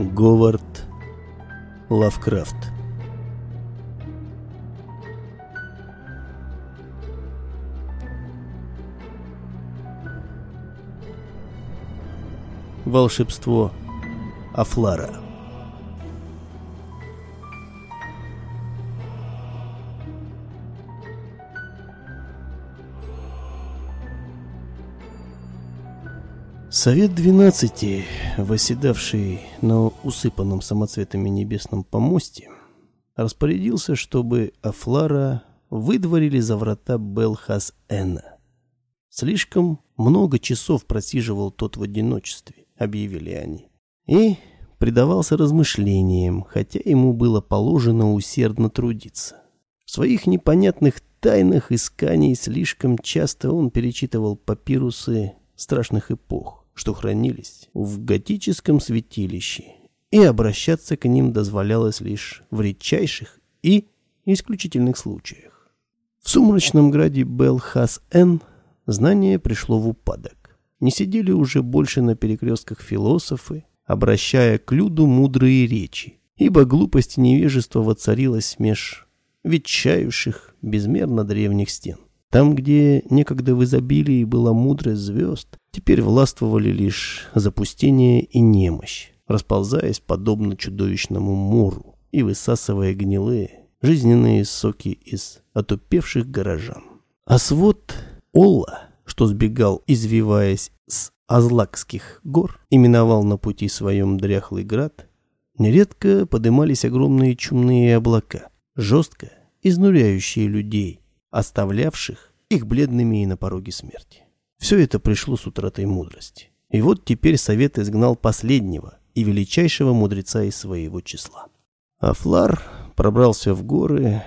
Говард Лавкрафт. Волшебство Афлара Совет двенадцати, восседавший на усыпанном самоцветами небесном помосте, распорядился, чтобы Афлара выдворили за врата Белхас-Эна. Слишком много часов просиживал тот в одиночестве, объявили они. И предавался размышлениям, хотя ему было положено усердно трудиться. В своих непонятных тайнах исканий слишком часто он перечитывал папирусы страшных эпох что хранились в готическом святилище, и обращаться к ним дозволялось лишь в редчайших и исключительных случаях. В сумрачном граде Белхас-Эн знание пришло в упадок. Не сидели уже больше на перекрестках философы, обращая к люду мудрые речи, ибо глупость и невежество воцарилось меж ветчающих безмерно древних стен. Там, где некогда в изобилии была мудрость звезд, теперь властвовали лишь запустение и немощь, расползаясь подобно чудовищному мору и высасывая гнилые жизненные соки из отупевших горожан. А свод Олла, что сбегал, извиваясь с Азлакских гор, именовал на пути своем дряхлый град, нередко подымались огромные чумные облака, жестко изнуряющие людей, оставлявших их бледными и на пороге смерти. Все это пришло с утратой мудрости. И вот теперь совет изгнал последнего и величайшего мудреца из своего числа. А Флар пробрался в горы,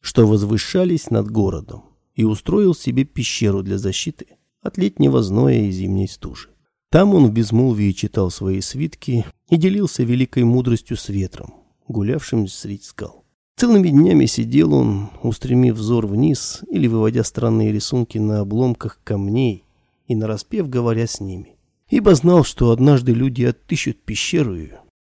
что возвышались над городом, и устроил себе пещеру для защиты от летнего зноя и зимней стужи. Там он в безмолвии читал свои свитки и делился великой мудростью с ветром, гулявшим среди скал. Целыми днями сидел он, устремив взор вниз или выводя странные рисунки на обломках камней и нараспев говоря с ними. Ибо знал, что однажды люди отыщут пещеру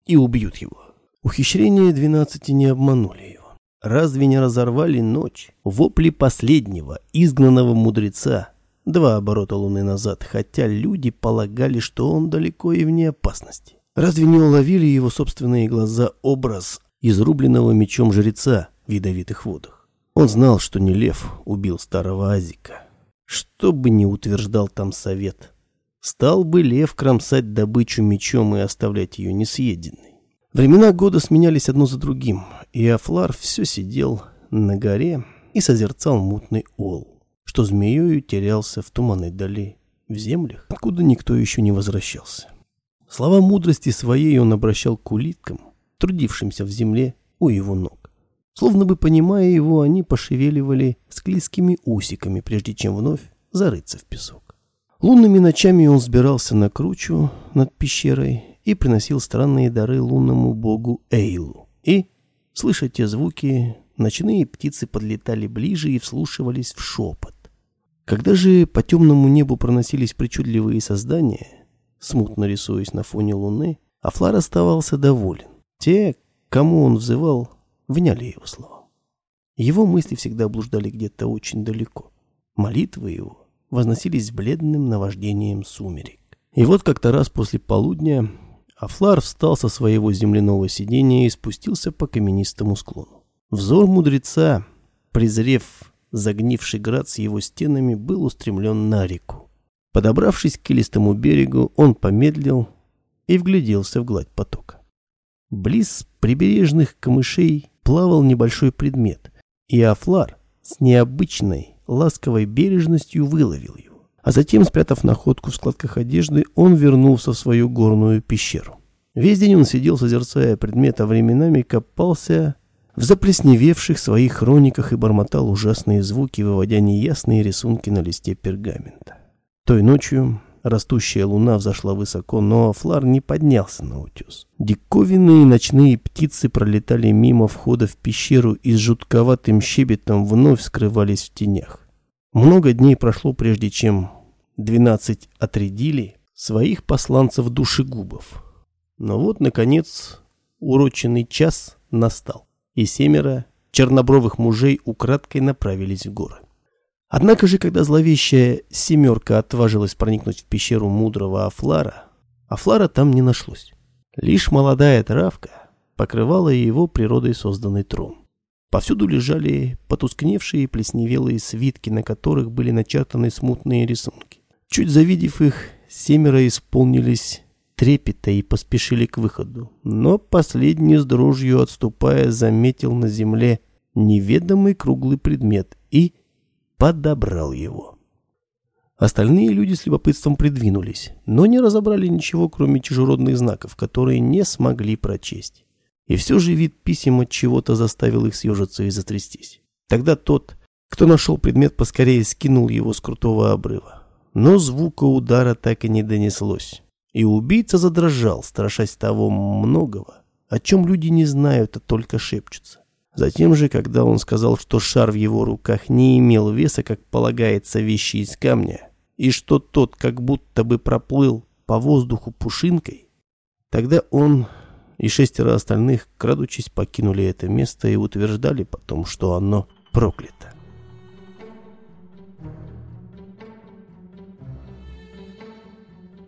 и убьют его. Ухищрения двенадцати не обманули его. Разве не разорвали ночь? Вопли последнего, изгнанного мудреца, два оборота луны назад, хотя люди полагали, что он далеко и вне опасности. Разве не уловили его собственные глаза образ изрубленного мечом жреца в ядовитых водах. Он знал, что не лев убил старого Азика. Что бы ни утверждал там совет, стал бы лев кромсать добычу мечом и оставлять ее несъеденной. Времена года сменялись одно за другим, и Афлар все сидел на горе и созерцал мутный ол, что змеёю терялся в туманной дали, в землях, откуда никто еще не возвращался. Слова мудрости своей он обращал к улиткам, трудившимся в земле у его ног. Словно бы понимая его, они пошевеливали склизкими усиками, прежде чем вновь зарыться в песок. Лунными ночами он сбирался на кручу над пещерой и приносил странные дары лунному богу Эйлу. И, слыша те звуки, ночные птицы подлетали ближе и вслушивались в шепот. Когда же по темному небу проносились причудливые создания, смутно рисуясь на фоне луны, Афлар оставался доволен. Те, кому он взывал, вняли его словам. Его мысли всегда блуждали где-то очень далеко. Молитвы его возносились бледным наваждением сумерек. И вот как-то раз после полудня Афлар встал со своего земляного сидения и спустился по каменистому склону. Взор мудреца, презрев загнивший град с его стенами, был устремлен на реку. Подобравшись к килистому берегу, он помедлил и вгляделся в гладь потока. Близ прибережных камышей плавал небольшой предмет, и Афлар с необычной ласковой бережностью выловил его. А затем, спрятав находку в складках одежды, он вернулся в свою горную пещеру. Весь день он сидел, созерцая предмет, а временами копался в заплесневевших своих хрониках и бормотал ужасные звуки, выводя неясные рисунки на листе пергамента. Той ночью Растущая луна взошла высоко, но Флар не поднялся на утес. Диковинные ночные птицы пролетали мимо входа в пещеру и с жутковатым щебетом вновь скрывались в тенях. Много дней прошло, прежде чем двенадцать отрядили своих посланцев душегубов. Но вот, наконец, уроченный час настал, и семеро чернобровых мужей украдкой направились в горы. Однако же, когда зловещая семерка отважилась проникнуть в пещеру мудрого Афлара, Афлара там не нашлось. Лишь молодая травка покрывала его природой созданный трон. Повсюду лежали потускневшие и плесневелые свитки, на которых были начертаны смутные рисунки. Чуть завидев их, семеро исполнились трепета и поспешили к выходу. Но последний с дрожью отступая заметил на земле неведомый круглый предмет и подобрал его. Остальные люди с любопытством придвинулись, но не разобрали ничего, кроме чужеродных знаков, которые не смогли прочесть. И все же вид писем от чего-то заставил их съежиться и затрястись. Тогда тот, кто нашел предмет, поскорее скинул его с крутого обрыва. Но звука удара так и не донеслось. И убийца задрожал, страшась того многого, о чем люди не знают, а только шепчутся. Затем же, когда он сказал, что шар в его руках не имел веса, как полагается вещи из камня, и что тот как будто бы проплыл по воздуху пушинкой, тогда он и шестеро остальных, крадучись, покинули это место и утверждали потом, что оно проклято.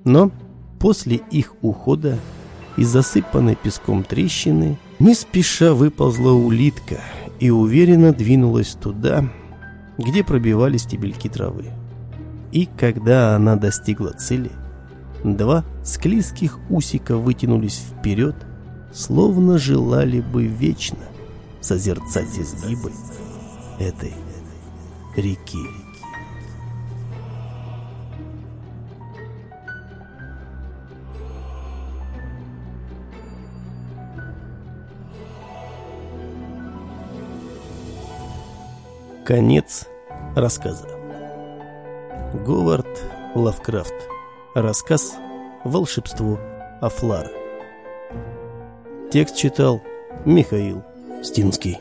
Но после их ухода из засыпанной песком трещины не спеша выползла улитка и уверенно двинулась туда, где пробивали стебельки травы. И когда она достигла цели, два склизких усика вытянулись вперед, словно желали бы вечно созерцать изгибы этой реки. Конец рассказа. Говард Лавкрафт. Рассказ «Волшебство Афлара». Текст читал Михаил Стинский.